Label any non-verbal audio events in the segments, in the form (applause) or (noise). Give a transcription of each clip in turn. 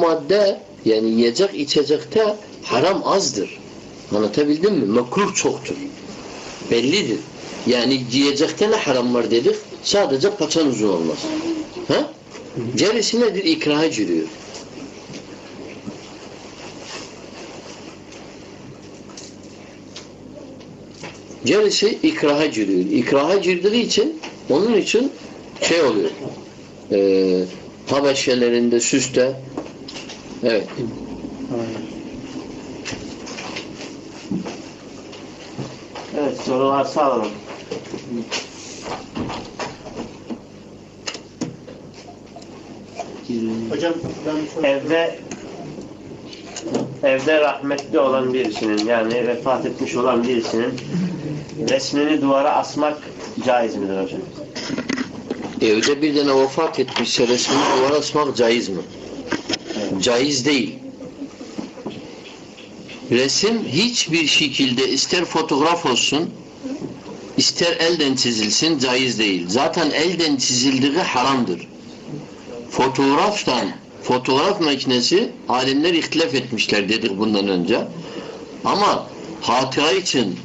madde yani yiyecek içecekte haram azdır. Anlatabildim mi? Mekruh çoktur. Bellidir. Yani yiyecekte ne haram var dedik? Sadece paçan uzun olmaz. Ha? Gerisi nedir? İkraha giriyor. Gerisi ikraha giriyor. İkraha girdiği için onun için şey oluyor. E, habeşelerinde, süste evet. Evet soru varsa alalım. Hocam ben Evde evde rahmetli olan birisinin yani vefat etmiş olan birisinin resmini duvara asmak caiz midir hocam? Evde bir tane vefat etmişse resmini duvara asmak caiz mi? Caiz değil. Resim hiçbir şekilde ister fotoğraf olsun ister elden çizilsin caiz değil. Zaten elden çizildiği haramdır. Fotoğraftan fotoğraf makinesi alimler ihtilaf etmişler dedik bundan önce. Ama hatıra için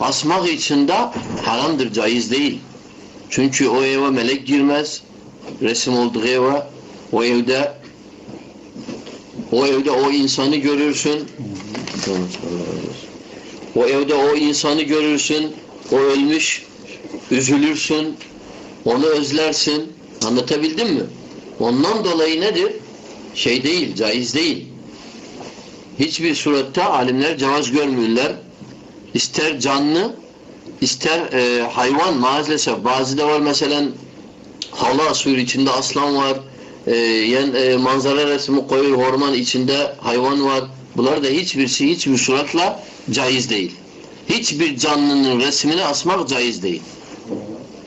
asmak için de haramdır, caiz değil. Çünkü o eve melek girmez. Resim olduğu eve o evde o evde o insanı görürsün. O evde o insanı görürsün. O ölmüş. Üzülürsün. Onu özlersin. Anlatabildim mi? Ondan dolayı nedir? Şey değil, caiz değil. Hiçbir surette alimler cevaz görmüyorlar. İster canlı, ister e, hayvan maalesef. Bazı da var mesela hala suyu içinde aslan var. E, yani, e, manzara resmi koyuyor orman içinde hayvan var. Bunlar da hiçbirisi hiçbir suratla caiz değil. Hiçbir canlının resmini asmak caiz değil.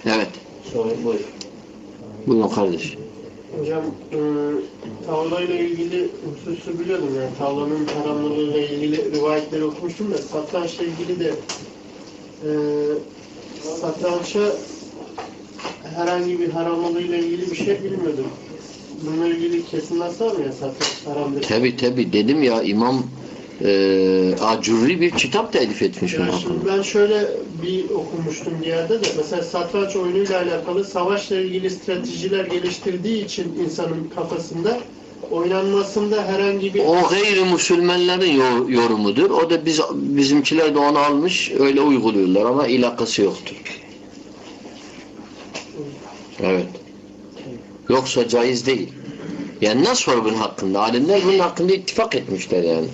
Evet. Soru buyur. Buyurun kardeş. hocam e, tavlayla ilgili hususu biliyordum yani tavlanın haramlılığıyla ilgili rivayetleri okumuştum da satrançla ilgili de e, satrança herhangi bir haramlılığıyla ilgili bir şey bilmiyordum. Bununla ilgili kesin nasıl mı ya satranç haramdır? Tabi tabi dedim ya İmam e, Acurri bir kitap da elif etmiş Yani şimdi ben şöyle bir okumuştum bir yerde de mesela satranç oyunuyla alakalı savaşla ilgili stratejiler geliştirdiği için insanın kafasında oynanmasında herhangi bir O gayrimüslimlerin yor- yorumudur. O da biz bizimkiler de onu almış öyle uyguluyorlar ama ilakası yoktur. Evet. Yoksa caiz değil. Yani nasıl var bunun hakkında? Alimler bunun hakkında ittifak etmişler yani.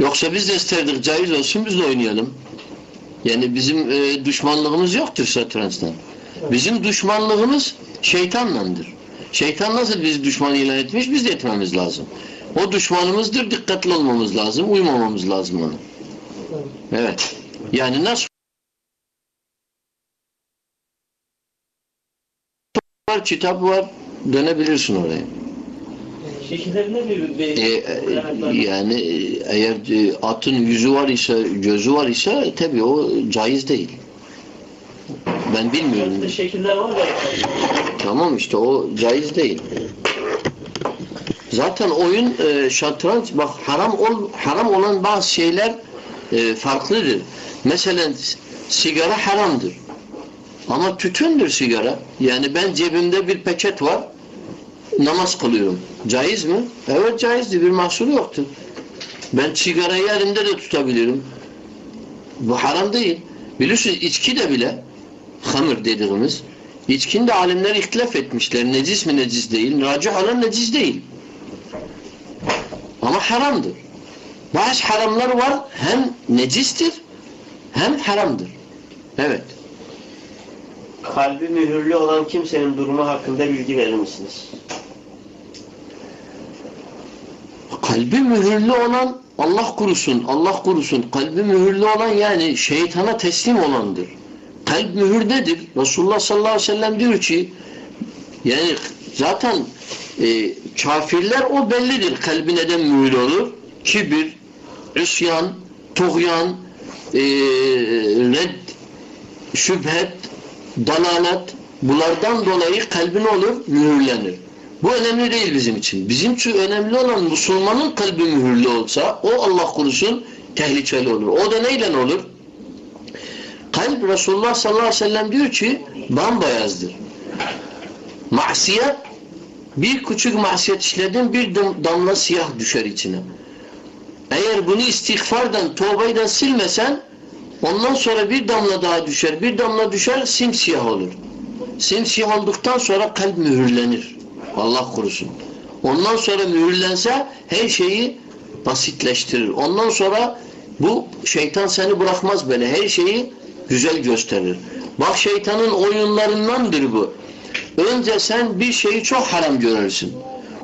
Yoksa biz de isterdik caiz olsun biz de oynayalım. Yani bizim e, düşmanlığımız yoktur satrançtan. Bizim düşmanlığımız şeytanlandır. Şeytan nasıl bizi düşman ilan etmiş biz de etmemiz lazım. O düşmanımızdır dikkatli olmamız lazım uymamamız lazım ona. Evet. Yani nasıl var kitap var dönebilirsin oraya. Şekillerinde bir, bir E, yani eğer e, atın yüzü var ise gözü var ise tabi o caiz değil. Ben bilmiyorum. Farklı şekiller var da Tamam işte o caiz değil. Zaten oyun e, şatranç bak haram ol haram olan bazı şeyler e, farklıdır. Mesela sigara haramdır. Ama tütündür sigara. Yani ben cebimde bir peçet var. Namaz kılıyorum. Caiz mi? Evet caizdir. Bir mahsuru yoktur. Ben sigarayı elimde de tutabilirim. Bu haram değil. Biliyorsunuz içki de bile hamur dediğimiz içkinde alimler ihtilaf etmişler. Necis mi necis değil. Racih olan necis değil. Ama haramdır. Bazı haramlar var hem necistir hem haramdır. Evet. Kalbi mühürlü olan kimsenin durumu hakkında bilgi verir misiniz? Kalbi mühürlü olan Allah kurusun, Allah kurusun. Kalbi mühürlü olan yani şeytana teslim olandır. Kalp mühür nedir? Resulullah sallallahu aleyhi ve sellem diyor ki yani zaten e, kafirler o bellidir. Kalbi neden mühür olur? Kibir, üsyan, tuğyan, e, red, şüphet, dalalet bunlardan dolayı kalbin olur? Mühürlenir. Bu önemli değil bizim için. Bizim için önemli olan Müslümanın kalbi mühürlü olsa o Allah korusun tehlikeli olur. O da neyle olur? Kalp Resulullah sallallahu aleyhi ve sellem diyor ki bambayazdır. Masiyet bir küçük masiyet işledin bir dam- damla siyah düşer içine. Eğer bunu istiğfardan, tövbeyden silmesen ondan sonra bir damla daha düşer. Bir damla düşer simsiyah olur. Simsiyah olduktan sonra kalp mühürlenir. Allah korusun. Ondan sonra mühürlense her şeyi basitleştirir. Ondan sonra bu şeytan seni bırakmaz böyle. Her şeyi güzel gösterir. Bak şeytanın oyunlarındandır bu. Önce sen bir şeyi çok haram görürsün.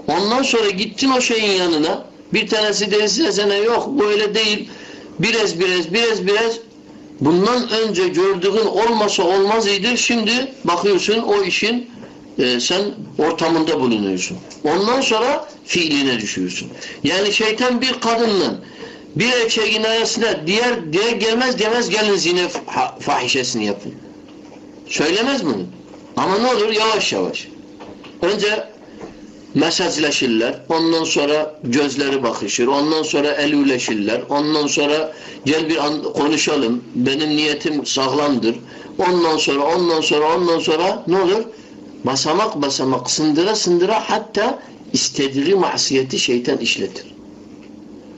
Ondan sonra gittin o şeyin yanına. Bir tanesi derse sana yok bu öyle değil. Biraz biraz biraz biraz bundan önce gördüğün olmasa olmaz iyidir. Şimdi bakıyorsun o işin e, sen ortamında bulunuyorsun. Ondan sonra fiiline düşüyorsun. Yani şeytan bir kadınla bir erkeğin arasına diğer diğer gelmez demez gelin zine fa- fahişesini yapın. Söylemez bunu. Ama ne olur yavaş yavaş. Önce mesajlaşırlar. Ondan sonra gözleri bakışır. Ondan sonra elüleşirler. Ondan sonra gel bir an konuşalım. Benim niyetim sağlamdır. Ondan sonra ondan sonra ondan sonra ne olur? Basamak basamak sındıra sındıra hatta istediği masiyeti şeytan işletir.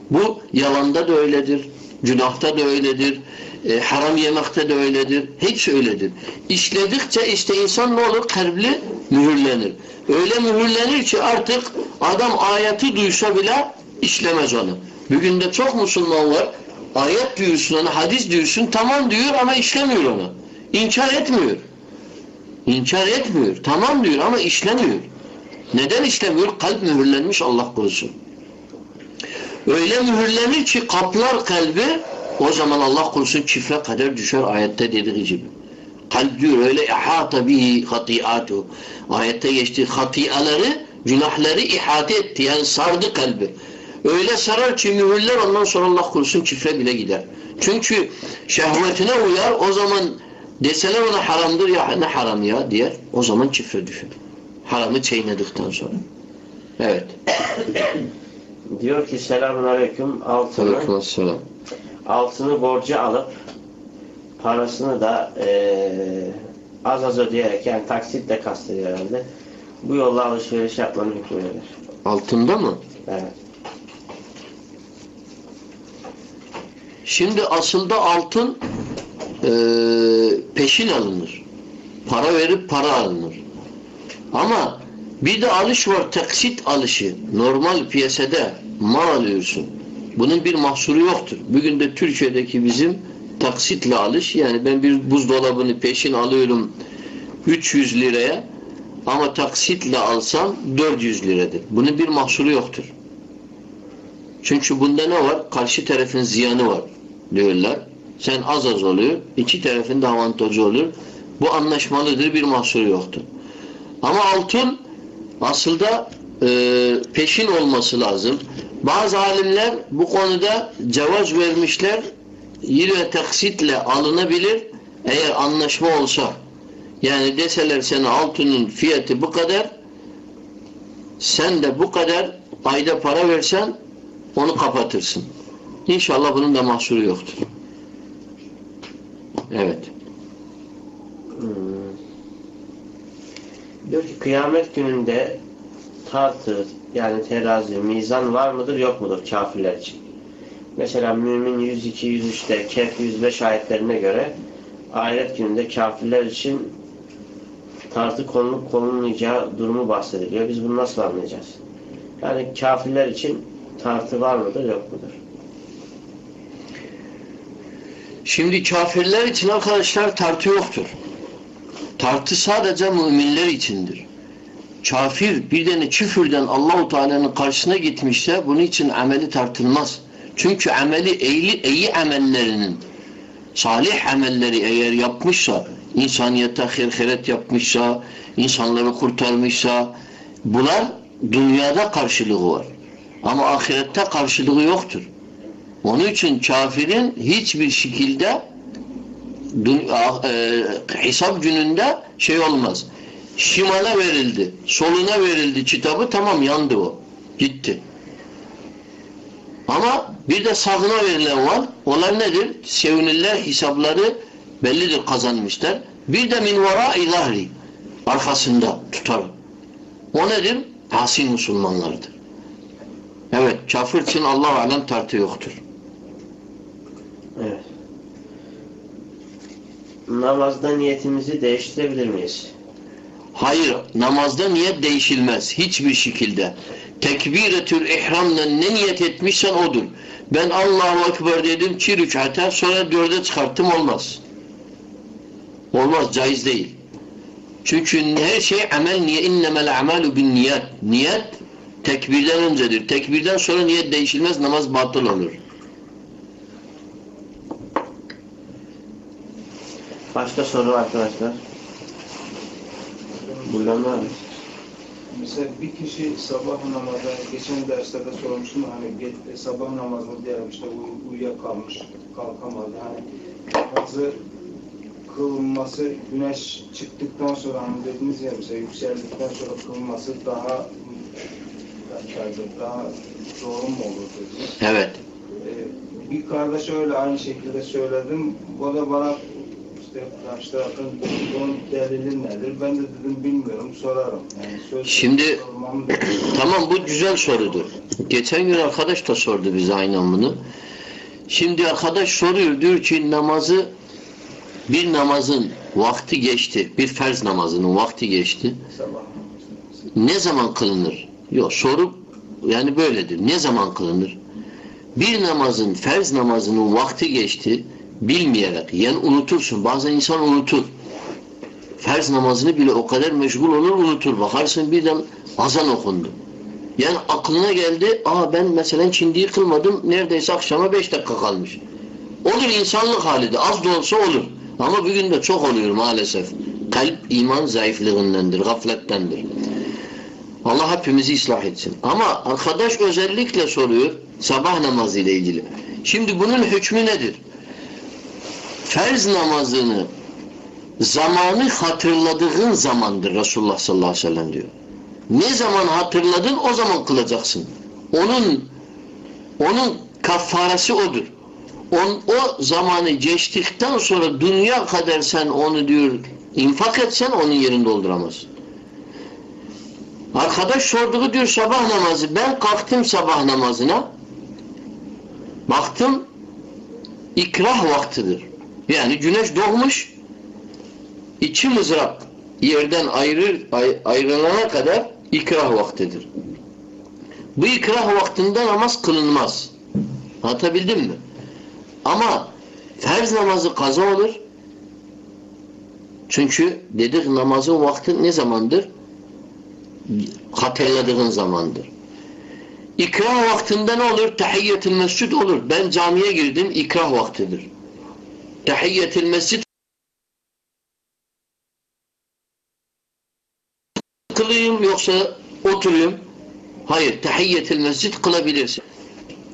Bu yalanda da öyledir. Günahta da öyledir. E, haram yemekte de öyledir. Hepsi öyledir. İşledikçe işte insan ne olur? Kalbi mühürlenir. Öyle mühürlenir ki artık adam ayeti duysa bile işlemez onu. Bugün de çok Müslüman var. Ayet diyorsun ona, hadis diyorsun, tamam diyor ama işlemiyor onu. İnkar etmiyor. İnkar etmiyor. Tamam diyor ama işlemiyor. Neden işlemiyor? Kalp mühürlenmiş Allah korusun. Öyle mühürlenir ki kaplar kalbi o zaman Allah korusun çifre kadar düşer ayette dediği gibi. Kalp diyor öyle ihata bihi hatiatu. Ayette geçti hatiaları, günahları ihate etti. Yani sardı kalbi. Öyle sarar ki mühürler ondan sonra Allah korusun çifre bile gider. Çünkü şehvetine uyar o zaman deseler ona haramdır ya ne haram ya diyer. O zaman çifre düşer. Haramı çiğnedikten sonra. Evet. (coughs) Diyor ki selamun aleyküm altını, Aleykümselam. Altını borcu alıp parasını da eee, az az ödeyerek yani taksitle kastediyor herhalde. Bu yolla alışveriş yapmanın hükmü nedir? Altında mı? Evet. Şimdi aslında altın e, peşin alınır. Para verip para alınır. Ama bir de alış var taksit alışı. Normal piyasada mal alıyorsun. Bunun bir mahsuru yoktur. Bugün de Türkiye'deki bizim taksitle alış yani ben bir buzdolabını peşin alıyorum 300 liraya ama taksitle alsam 400 liradır. Bunun bir mahsuru yoktur. Çünkü bunda ne var? Karşı tarafın ziyanı var diyorlar. Sen az az oluyor. iki tarafın da avantajı olur. Bu anlaşmalıdır. Bir mahsuru yoktur. Ama altın aslında e, peşin olması lazım. Bazı alimler bu konuda cevaz vermişler. Yine taksitle alınabilir. Eğer anlaşma olsa. Yani deseler sana altının fiyatı bu kadar sen de bu kadar ayda para versen onu kapatırsın. İnşallah bunun da mahsuru yoktur. Evet. Diyor ki kıyamet gününde tartı yani terazi, mizan var mıdır yok mudur kafirler için? Mesela Mümin 102, 103'te, Kehf 105 ayetlerine göre ahiret gününde kafirler için tartı konulup konulmayacağı durumu bahsediliyor. Biz bunu nasıl anlayacağız? Yani kafirler için tartı var mıdır yok mudur? Şimdi kafirler için arkadaşlar tartı yoktur. Tartı sadece müminler içindir. Kafir bir tane küfürden Allahu Teala'nın karşısına gitmişse bunun için ameli tartılmaz. Çünkü ameli iyi, iyi amellerinin salih amelleri eğer yapmışsa, insaniyete hırhıret yapmışsa, insanları kurtarmışsa bunlar dünyada karşılığı var. Ama ahirette karşılığı yoktur. Onun için kafirin hiçbir şekilde e, hesap gününde şey olmaz. Şimala verildi. Soluna verildi kitabı. Tamam yandı o. Gitti. Ama bir de sağına verilen var. Onlar nedir? Sevinirler hesapları bellidir kazanmışlar. Bir de min vera'i zahri. Arkasında tutar. O nedir? Asi Müslümanlardır. Evet, kafir için Allah alem tartı yoktur. Evet. Namazda niyetimizi değiştirebilir miyiz? Hayır, namazda niyet değişilmez. Hiçbir şekilde. Tekbiretül ihramla ne niyet etmişsen odur. Ben Allahu Ekber dedim çi rükate sonra dörde çıkarttım olmaz. Olmaz, caiz değil. Çünkü her şey amel niye innemel amalu bin niyet. Niyet tekbirden öncedir. Tekbirden sonra niyet değişilmez, namaz batıl olur. Başka soru arkadaşlar? Buradan var mı? Mesela bir kişi sabah namazı, geçen derslerde sormuştum hani ge- sabah namazını diyelim işte uy- uyuyakalmış, kalkamadı. Hani namazı kılınması güneş çıktıktan sonra hani dediniz ya mesela yükseldikten sonra kılınması daha daha doğru mu olur dediniz. Evet. Ee, bir kardeş öyle aynı şekilde söyledim. O da bana işte karşı tarafın bunun delili nedir? Ben de dedim bilmiyorum sorarım. Yani söz Şimdi- sormam (clears throat) Tamam bu güzel sorudur. Geçen gün arkadaş da sordu bize aynen bunu. Şimdi arkadaş soruyor diyor ki namazı bir namazın vakti geçti. Bir farz namazının vakti geçti. Ne zaman kılınır? Yok soru yani böyledir. Ne zaman kılınır? Bir namazın farz namazının vakti geçti bilmeyerek yani unutursun. Bazen insan unutur. Farz namazını bile o kadar meşgul olur unutur. Bakarsın birden azan okundu. Yani aklına geldi, aa ben mesela çindiyi kılmadım, neredeyse akşama beş dakika kalmış. Olur insanlık halidir, az da olsa olur. Ama bugün de çok oluyor maalesef. Kalp iman zayıflığındandır, gaflettendir. Allah hepimizi ıslah etsin. Ama arkadaş özellikle soruyor sabah namazı ile ilgili. Şimdi bunun hükmü nedir? Farz namazını zamanı hatırladığın zamandır Resulullah sallallahu aleyhi ve sellem diyor. Ne zaman hatırladın o zaman kılacaksın. Onun onun kafaresi odur. On, o zamanı geçtikten sonra dünya kadar sen onu diyor infak etsen onun yerini dolduramazsın. Arkadaş sorduğu diyor sabah namazı. Ben kalktım sabah namazına. Baktım ikrah vaktidir. Yani güneş doğmuş iki mızrak yerden ayrı, ay, ayrılana kadar ikrah vaktidir. Bu ikrah vaktinde namaz kılınmaz. Anlatabildim mi? Ama farz namazı kaza olur. Çünkü dedik namazın vakti ne zamandır? Hatırladığın zamandır. İkrah vaktinde ne olur? Tahiyyetül mescid olur. Ben camiye girdim, ikrah vaktidir. Tahiyyetül mescid kılayım yoksa oturayım. Hayır, tahiyyetül mescid kılabilirsin.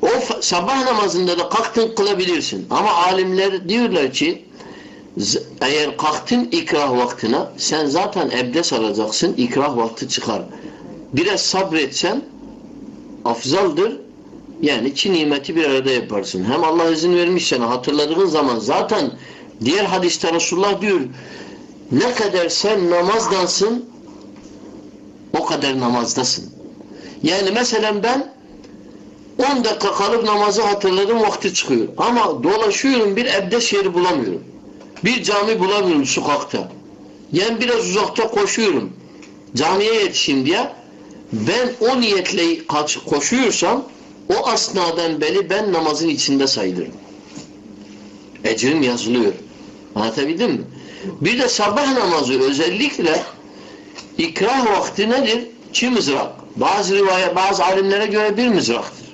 O sabah namazında da kalktın kılabilirsin. Ama alimler diyorlar ki eğer kalktın ikrah vaktine sen zaten ebdes alacaksın ikrah vakti çıkar. Biraz sabretsen afzaldır. Yani iki nimeti bir arada yaparsın. Hem Allah izin vermiş sana hatırladığın zaman zaten diğer hadiste Resulullah diyor ne kadar sen namazdansın o kadar namazdasın. Yani mesela ben 10 dakika kalıp namazı hatırladım vakti çıkıyor. Ama dolaşıyorum bir ebdes yeri bulamıyorum. Bir cami bulamıyorum sokakta. Yani biraz uzakta koşuyorum. Camiye yetişeyim diye. Ben o niyetle koşuyorsam o asnadan beri ben namazın içinde sayılırım. Ecrim yazılıyor. Anlatabildim mi? Bir de sabah namazı özellikle ikrah vakti nedir? İki mızrak. Bazı rivayet, bazı alimlere göre bir mızraktır.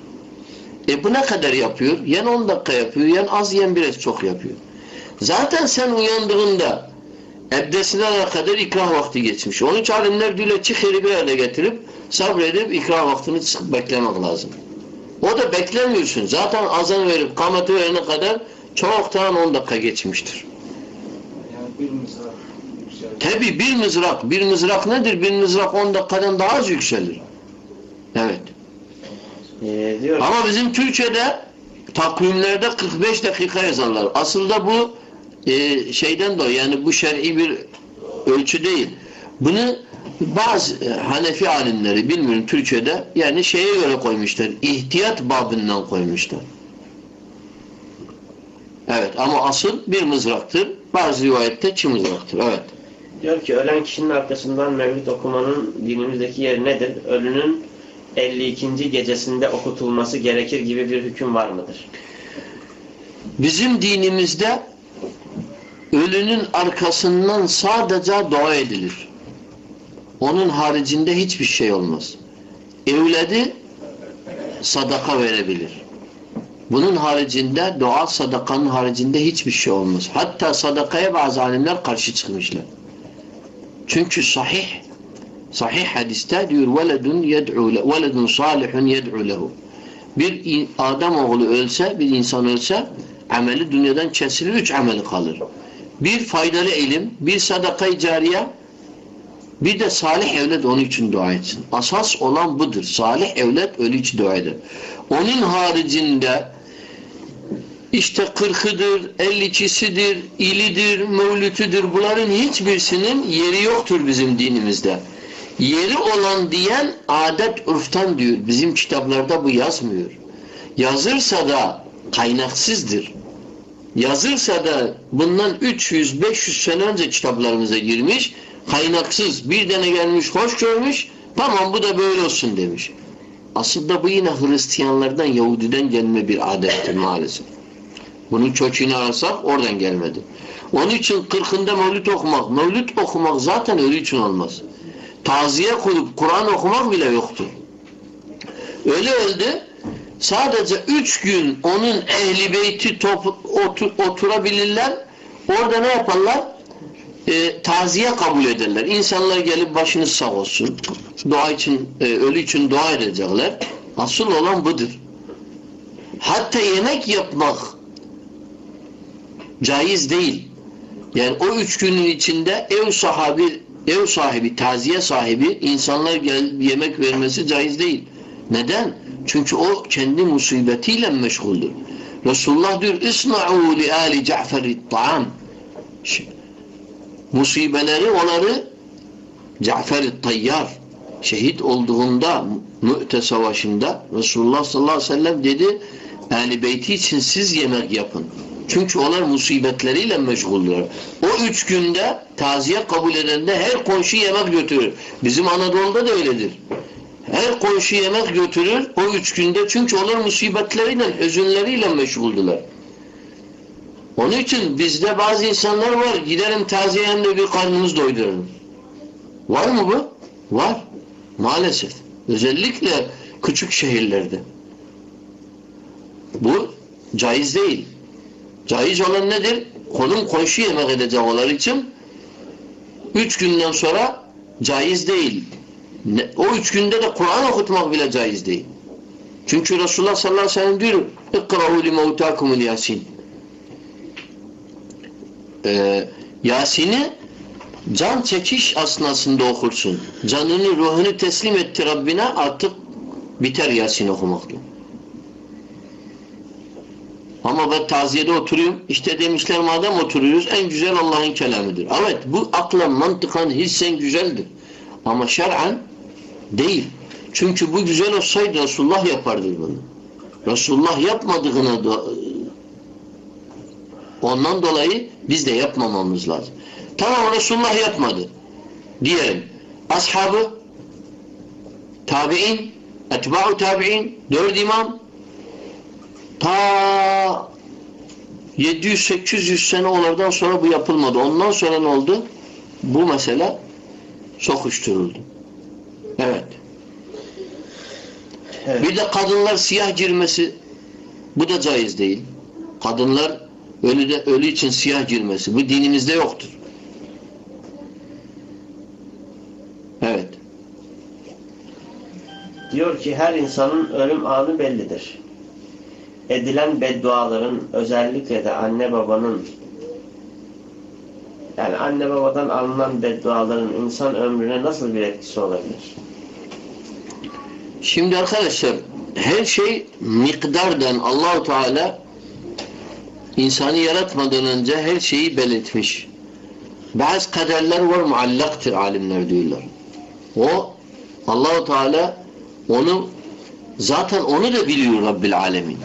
E bu ne kadar yapıyor? Yen 10 dakika yapıyor, yen az yen biraz çok yapıyor. Zaten sen uyandığında ebdesine kadar ikrah vakti geçmiş. Onun için alimler diyorlar çık bir arada getirip sabredip ikrah vaktini beklemek lazım. O da beklemiyorsun. Zaten azan verip kamatı verene kadar çoktan 10 dakika geçmiştir. Yani bir mızrak yükseldi. Tabi bir mızrak. Bir mızrak nedir? Bir mızrak 10 dakikadan daha az yükselir. Evet. Ee, diyor Ama bizim Türkçe'de takvimlerde 45 dakika yazarlar. Aslında bu e, şeyden dolayı yani bu şer'i bir ölçü değil. Bunu bazı e, Hanefi alimleri bilmiyorum Türkçe'de yani şeye göre koymuşlar. İhtiyat babından koymuşlar. Evet ama asıl bir mızraktır. Bazı rivayette iki mızraktır. Evet. diyor ki ölen kişinin arkasından mevlüt okumanın dinimizdeki yeri nedir? Ölünün 52. gecesinde okutulması gerekir gibi bir hüküm var mıdır? Bizim dinimizde ölünün arkasından sadece dua edilir. Onun haricinde hiçbir şey olmaz. Evledi sadaka verebilir. Bunun haricinde dua sadakanın haricinde hiçbir şey olmaz. Hatta sadakaya bazı alimler karşı çıkmışlar. Çünkü sahih sahih hadiste diyor veledun yed'u le veledun salihun yed'u lehu. Bir adam oğlu ölse, bir insan ölse ameli dünyadan kesilir, üç ameli kalır. Bir faydalı ilim, bir sadaka-i cariye, bir de salih evlet onun için dua etsin. Asas olan budur. Salih evlet ölü için dua eder. Onun haricinde işte kırkıdır, elliçisidir, ilidir, mevlütüdür. Bunların hiçbirisinin yeri yoktur bizim dinimizde. Yeri olan diyen adet urftan diyor. Bizim kitaplarda bu yazmıyor. Yazırsa da kaynaksızdır. Yazırsa da bundan 300-500 sene önce kitaplarımıza girmiş, kaynaksız bir tane gelmiş, hoş görmüş, tamam bu da böyle olsun demiş. Aslında bu yine Hristiyanlardan, Yahudiden gelme bir adettir maalesef. Bunun kökünü ararsak oradan gelmedi. Onun için kırkında mevlüt okumak, mevlüt okumak zaten ölü için olmaz. Taziye kurup Kur'an okumak bile yoktur. Öyle öldü. Sadece üç gün onun ehli beyti top, otur, oturabilirler. Orada ne yaparlar? E, taziye kabul ederler. İnsanlar gelip başınız sağ olsun. Dua için, e, ölü için dua edecekler. Asıl olan budur. Hatta yemek yapmak caiz değil. Yani o üç günün içinde ev sahibi, ev sahibi, taziye sahibi insanlar gel, yemek vermesi caiz değil. Neden? Çünkü o kendi musibetiyle meşguldür. Resulullah diyor İsna'u li ali Cafer'i ta'am musibeleri onları Cafer-i Tayyar şehit olduğunda Mü'te Savaşı'nda Resulullah sallallahu aleyhi ve sellem dedi Ali Beyti için siz yemek yapın. Çünkü onlar musibetleriyle meşguldür. O üç günde taziye kabul edende her komşu yemek götürür. Bizim Anadolu'da da öyledir. Her komşu yemek götürür o üç günde çünkü onlar musibetleriyle, hüzünleriyle meşguldüler. Onun için bizde bazı insanlar var. Gidelim taziyemle bir karnımız doyduralım. Var mı bu? Var. Maalesef. Özellikle küçük şehirlerde. Bu caiz değil. Caiz olan nedir? Konum koşu yemek edecek olar için üç günden sonra caiz değil. O üç günde de Kur'an okutmak bile caiz değil. Çünkü Resulullah sallallahu aleyhi ve sellem diyor İkra-u limevtâkumul yasin. Ee, Yasin'i can çekiş asnasında okursun. Canını, ruhunu teslim etti Rabbine artık biter Yasin okumakla. Ama ben taziyede oturuyorum. İşte demişler madem oturuyoruz en güzel Allah'ın kelamıdır. Evet bu akla, mantıkan, hissen güzeldir. Ama şer'an değil. Çünkü bu güzel olsaydı Resulullah yapardı bunu. Resulullah yapmadığına da ondan dolayı biz de yapmamamız lazım. Tamam Resulullah yapmadı. Diyelim. Ashabı tabi'in etba'u tabi'in dört imam ta 700-800 sene onlardan sonra bu yapılmadı. Ondan sonra ne oldu? Bu mesele sokuşturuldu. Evet. Evet. Bir de kadınlar siyah girmesi bu da caiz değil. Kadınlar ölü, de, ölü için siyah girmesi bu dinimizde yoktur. Evet. Diyor ki her insanın ölüm anı bellidir. Edilen bedduaların özellikle de anne babanın yani anne babadan alınan bedduaların insan ömrüne nasıl bir etkisi olabilir? Şimdi arkadaşlar her şey miktardan Allahu Teala insanı yaratmadan önce her şeyi belirtmiş. Bazı kaderler var muallaktır alimler diyorlar. O Allahu Teala onu zaten onu da biliyor Rabbil Alemin.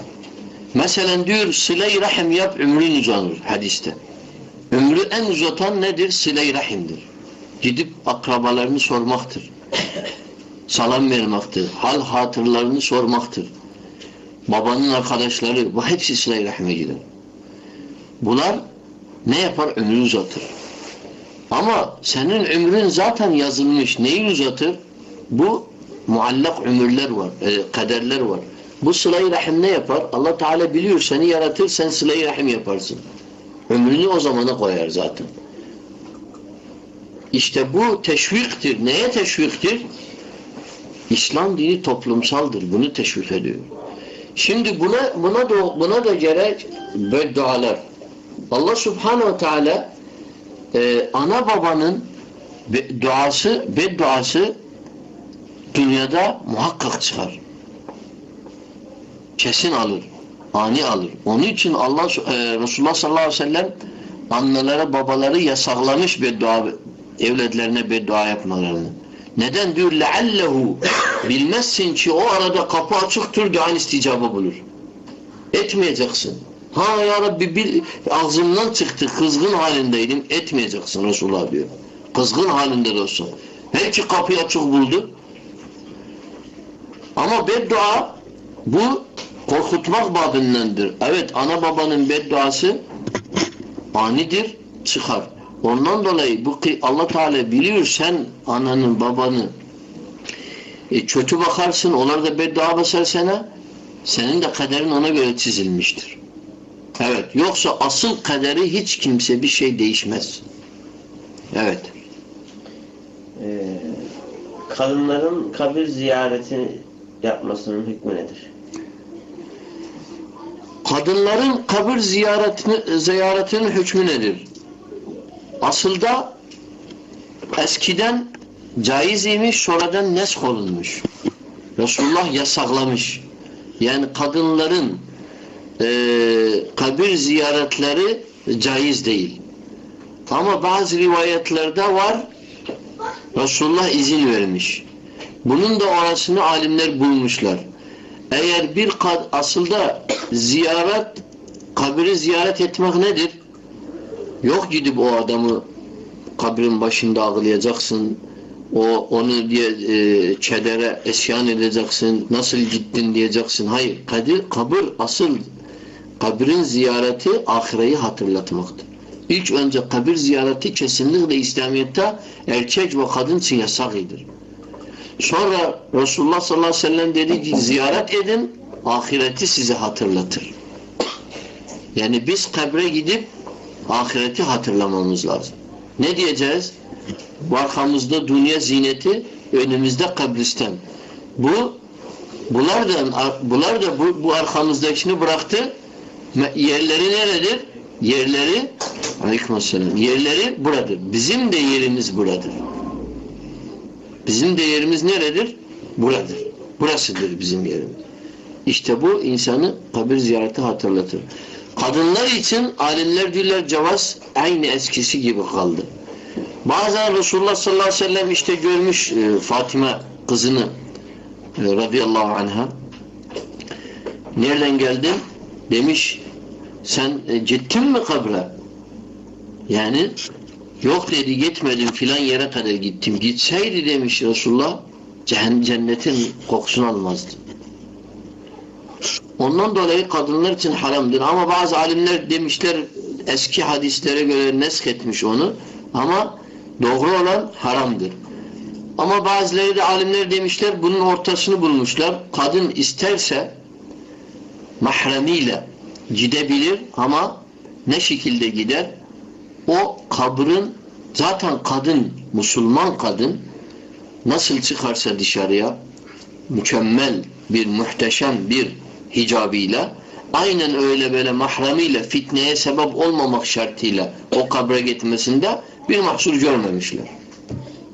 Mesela diyor sıla-i rahim yap ömrün uzanır hadiste. Ömrü en uzatan nedir? Sıla-i rahimdir. Gidip akrabalarını sormaktır. Salam vermektir. Hal hatırlarını sormaktır. Babanın arkadaşları bu hepsi sıla-i rahime gider. Bunlar ne yapar? Ömrü uzatır. Ama senin ömrün zaten yazılmış. Neyi uzatır? Bu muallak ömürler var, e, kaderler var. Bu sıla-i rahim ne yapar? Allah Teala biliyor seni yaratır, sen sıla-i rahim yaparsın. Ömrünü o zamana koyar zaten. İşte bu teşviktir. Neye teşviktir? İslam dini toplumsaldır. Bunu teşvik ediyor. Şimdi buna buna da buna da gerek beddualar. Allah Subhanahu ve Teala e, ana babanın be, duası, bedduası dünyada muhakkak çıkar. Kesin alır. Ani alır. Onun için Allah e, Resulullah sallallahu aleyhi ve sellem annelere babaları yasaklamış beddua evlatlarına beddua yapmalarını. Neden diyor? لَعَلَّهُ Bilmezsin ki o arada kapı açıktır duan isticabı bulur. Etmeyeceksin. Ha ya Rabbi bil, ağzımdan çıktı kızgın halindeydim. Etmeyeceksin Resulullah diyor. Kızgın halinde de olsun. Belki kapıyı açık buldu. Ama beddua bu korkutmak babındandır. Evet ana babanın bedduası anidir çıkar. Ondan dolayı bu Allah Teala biliyor sen ananın babanı e, kötü bakarsın onlar da beddua basar sana senin de kaderin ona göre çizilmiştir. Evet. Yoksa asıl kaderi hiç kimse bir şey değişmez. Evet. Ee, kadınların kabir ziyareti yapmasının hükmü nedir? Kadınların kabir ziyaretini, ziyaretinin hükmü nedir? Aslında eskiden caiz imiş, sonradan nesk olunmuş. Resulullah yasaklamış. Yani kadınların e, kabir ziyaretleri caiz değil. Ama bazı rivayetlerde var Resulullah izin vermiş. Bunun da orasını alimler bulmuşlar. Eğer bir kad aslında ziyaret kabri ziyaret etmek nedir? Yok gidip o adamı kabrin başında ağlayacaksın. O onu diye e, çedere esyan edeceksin. Nasıl gittin diyeceksin. Hayır. Kadir, kabir asıl kabrin ziyareti ahireyi hatırlatmaktır. İlk önce kabir ziyareti kesinlikle İslamiyet'te erkek ve kadın için yasaktır. Sonra Resulullah sallallahu aleyhi ve sellem dedi ki ziyaret edin ahireti size hatırlatır. Yani biz kabre gidip ahireti hatırlamamız lazım. Ne diyeceğiz? Arkamızda dünya zineti, önümüzde kabristan. Bu bunlar da bunlar da bu, bu arkamızdakini bıraktı. Yerleri neredir? Yerleri Aleykümselam. Yerleri buradır. Bizim de yerimiz buradır. Bizim de yerimiz neredir? Buradır. Burasıdır bizim yerimiz. İşte bu insanı kabir ziyareti hatırlatır. Kadınlar için alimler diyorlar cevaz aynı eskisi gibi kaldı. Bazen Resulullah sallallahu aleyhi ve sellem işte görmüş e, Fatıma kızını e, radıyallahu anha nereden geldin? Demiş sen e, gittin mi kabre? Yani yok dedi gitmedim filan yere kadar gittim. Gitseydi demiş Resulullah cennetin kokusunu almazdı. Ondan dolayı kadınlar için haramdır. Ama bazı alimler demişler eski hadislere göre nesk etmiş onu. Ama doğru olan haramdır. Ama bazıları da alimler demişler bunun ortasını bulmuşlar. Kadın isterse mahremiyle gidebilir ama ne şekilde gider? O kabrin zaten kadın, Müslüman kadın nasıl çıkarsa dışarıya mükemmel bir muhteşem bir hicabıyla aynen öyle böyle mahramiyle fitneye sebep olmamak şartıyla o kabre gitmesinde bir mahsur görmemişler.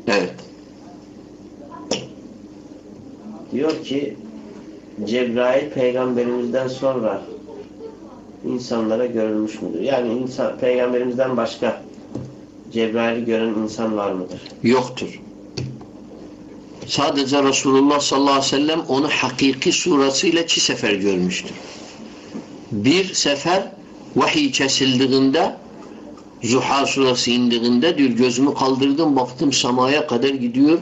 Evet. Diyor ki Cebrail peygamberimizden sonra insanlara görülmüş müdür? Yani insan, peygamberimizden başka Cebrail'i gören insan var mıdır? Yoktur. Sadece Resulullah sallallahu aleyhi ve sellem onu hakiki surasıyla iki sefer görmüştür. Bir sefer vahiy kesildiğinde Zuha surası indiğinde diyor gözümü kaldırdım baktım samaya kadar gidiyor.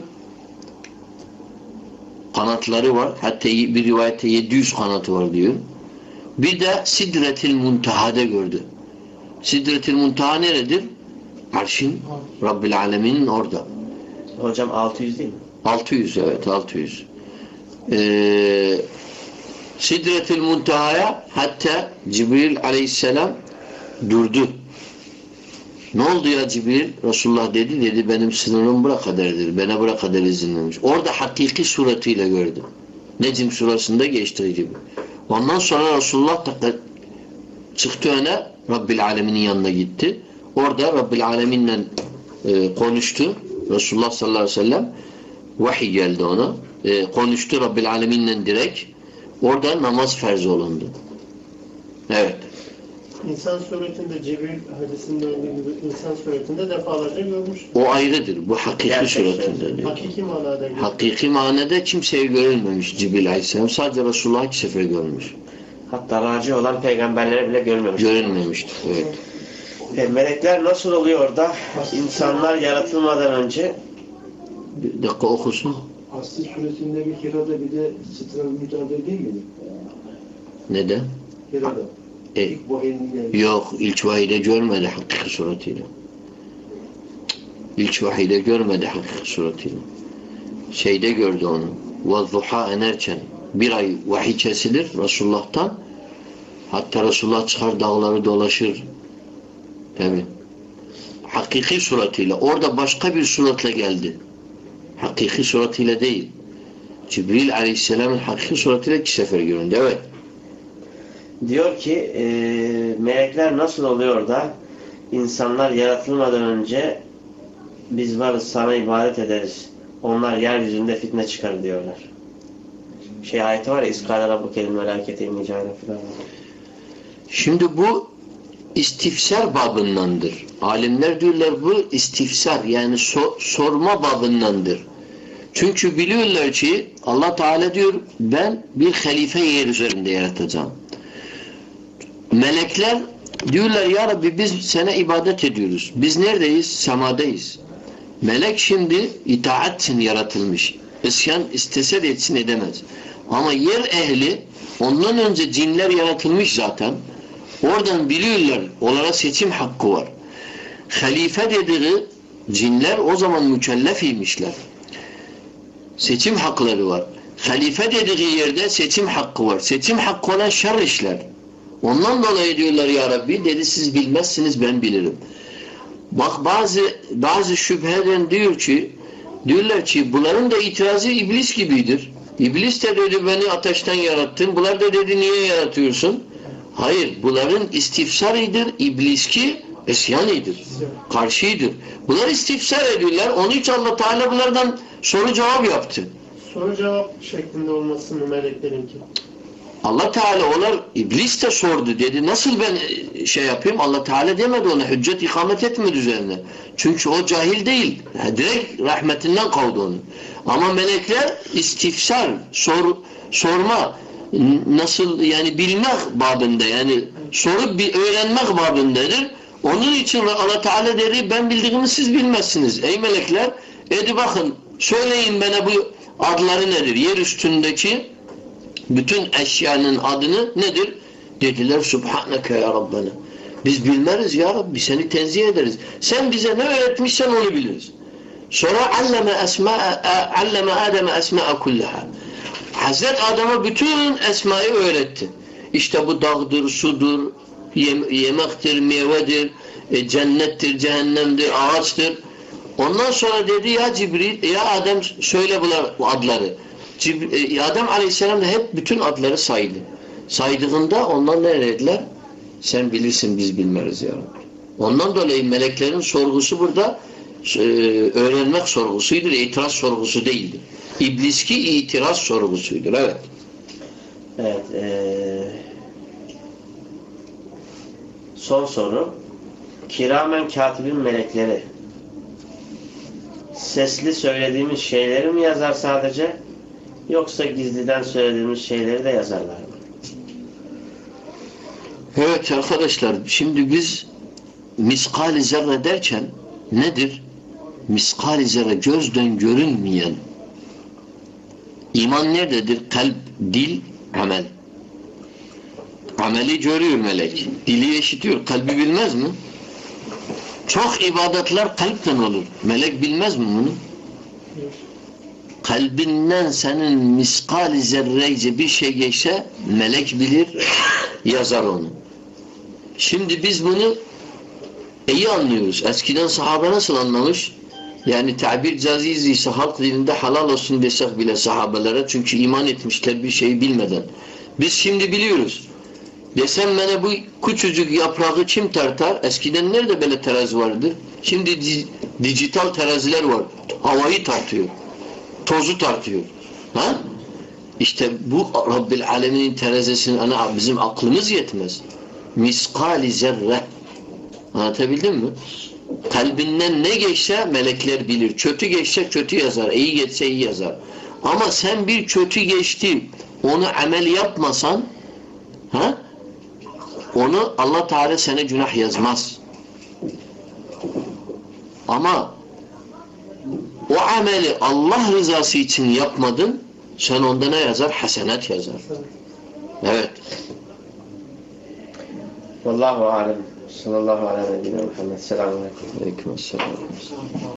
Kanatları var. Hatta bir rivayette 700 kanatı var diyor. Bir de Sidretil Muntaha'da gördü. Sidretil Muntaha neredir? Arşın Rabbil Alemin'in orada. Hocam 600 değil mi? 600 evet 600. Ee, Sidretül Muntaha'ya hatta Cibril aleyhisselam durdu. Ne oldu ya Cibril? Resulullah dedi dedi benim sınırım bura kadardır. Bana bura kadar izin. Orada hakiki suratıyla gördüm. Necim surasında geçti gibi. Ondan sonra Resulullah çıktı öne Rabbil Alemin'in yanına gitti. Orada Rabbil Alemin'le e, konuştu. Resulullah sallallahu aleyhi ve sellem vahiy geldi ona. E, konuştu Rabbil Alemin'le direkt. Orada namaz farz olundu. Evet. İnsan suretinde Cibril hadisinde olduğu gibi insan suretinde defalarca görmüştür. O ayrıdır. Bu hakiki Gerçekten. suretinde diyor. Hakiki manada görmüştür. Hakiki manada kimseye görülmemiş Cibril Aleyhisselam. Sadece Resulullah iki sefer görmüş. Hatta raci olan peygamberlere bile görmemiş. Görünmemiştir. Evet. E, melekler nasıl oluyor da insanlar yaratılmadan önce Bir dakika okusun. Aslı suresinde bir kirada bir de sıtıra müteadil değil miydi? Neden? Kirada. E, yok ilk vahide görmedi hakiki suretiyle. İlk vahide görmedi hakiki suretiyle. Şeyde gördü onu. Vazzuha enerken bir ay vahiy kesilir Resulullah'tan. Hatta Resulullah çıkar dağları dolaşır. Tabi. Hakiki suretiyle. Orada başka bir suretle geldi. Hakiki suretiyle değil. Cibril aleyhisselamın hakiki suretiyle iki sefer göründü. Evet. Diyor ki e, melekler nasıl oluyor da insanlar yaratılmadan önce biz varız sana ibadet ederiz. Onlar yeryüzünde fitne çıkar diyorlar. Şey ayeti var ya İskâle rabbukel melâkete innecâle filan. Şimdi bu istifsar babındandır. Alimler diyorlar bu istifsar yani so- sorma babındandır. Çünkü biliyorlar ki Allah Teala diyor ben bir halife yer üzerinde yaratacağım. Melekler diyorlar ya Rabbi biz sana ibadet ediyoruz. Biz neredeyiz? Semadayız. Melek şimdi itaat için yaratılmış. İsyan istese de etsin edemez. Ama yer ehli ondan önce cinler yaratılmış zaten. Oradan biliyorlar. Onlara seçim hakkı var. Halife dediği cinler o zaman mükellefiymişler. Seçim hakları var. Halife dediği yerde seçim hakkı var. Seçim hakkı olan şer işler. Ondan dolayı diyorlar ya Rabbi dedi siz bilmezsiniz ben bilirim. Bak bazı bazı şüpheden diyor ki diyorlar ki bunların da itirazı iblis gibidir. İblis de dedi beni ateşten yarattın. Bunlar da dedi niye yaratıyorsun? Hayır bunların istifsarıdır. İblis ki isyanidir. Karşıydır. Bunlar istifsar ediyorlar. Onun için Allah Teala bunlardan soru cevap yaptı. Soru cevap şeklinde olması mı meleklerinki? Allah Teala onlar iblis de sordu dedi. Nasıl ben e, şey yapayım? Allah Teala demedi ona hüccet ikamet etmedi üzerine. Çünkü o cahil değil. Ha, direkt rahmetinden kovdu onu. Ama melekler istifsar, sor, sorma, nasıl yani bilmek babında yani sorup bir öğrenmek babındadır. Onun için Allah Teala dedi ben bildiğimi siz bilmezsiniz. Ey melekler hadi bakın söyleyin bana bu adları nedir? Yer üstündeki bütün eşyanın adını nedir? Dediler Subhaneke ya Rabbena. Biz bilmeriz ya Rabbi seni tenzih ederiz. Sen bize ne öğretmişsen onu biliriz. Sonra alleme esma alleme Adem'e esma'a kullaha. Hazret Adem'e bütün esmayı öğretti. İşte bu dağdır, sudur, yem yemektir, meyvedir, e, cennettir, cehennemdir, ağaçtır. Ondan sonra dedi ya Cibril, ya Adem söyle bunlar bu adları. Cib- e, Adem Aleyhisselam hep bütün adları saydı. saydığında onlar ne dediler? Sen bilirsin biz bilmeriz ya Rabbi. Ondan dolayı meleklerin sorgusu burada e, öğrenmek sorgusuydur, itiraz sorgusu değildir. İbliski itiraz sorgusuydur. Evet. Evet. eee, son soru. Kiramen katibin melekleri sesli söylediğimiz şeyleri mi yazar sadece yoksa gizliden söylediğimiz şeyleri de yazarlar mı? Evet arkadaşlar şimdi biz miskal zerre derken nedir? Miskal zerre gözden görünmeyen iman nerededir? Kalp, dil, amel. Ameli görüyor melek. Dili işitiyor. Kalbi bilmez mi? Çok ibadetler kalpten olur. Melek bilmez mi bunu? Kalbinden senin miskal zerreyce bir şey geçse melek bilir, yazar onu. Şimdi biz bunu iyi anlıyoruz. Eskiden sahabe nasıl anlamış? Yani tabir caziz ise halk dilinde halal olsun desek bile sahabelere çünkü iman etmişler bir şeyi bilmeden. Biz şimdi biliyoruz. Desem bana bu küçücük yaprağı kim tartar? Eskiden nerede böyle terazi vardı? Şimdi di- dijital teraziler var. Havayı tartıyor. Tozu tartıyor. Ha? İşte bu Rabbil Alemin'in terazisinin ana bizim aklımız yetmez. Miskali zerre. Anlatabildim mi? Kalbinden ne geçse melekler bilir. Kötü geçse kötü yazar. iyi geçse iyi yazar. Ama sen bir kötü geçti onu amel yapmasan ha? onu Allah Teala sana günah yazmaz. Ama o ameli Allah rızası için yapmadın sen onda ne yazar? Hasenat yazar. Evet. Vallahu alem. Sallallahu aleyhi ve sellem. Selamun aleyküm. Aleyküm selam.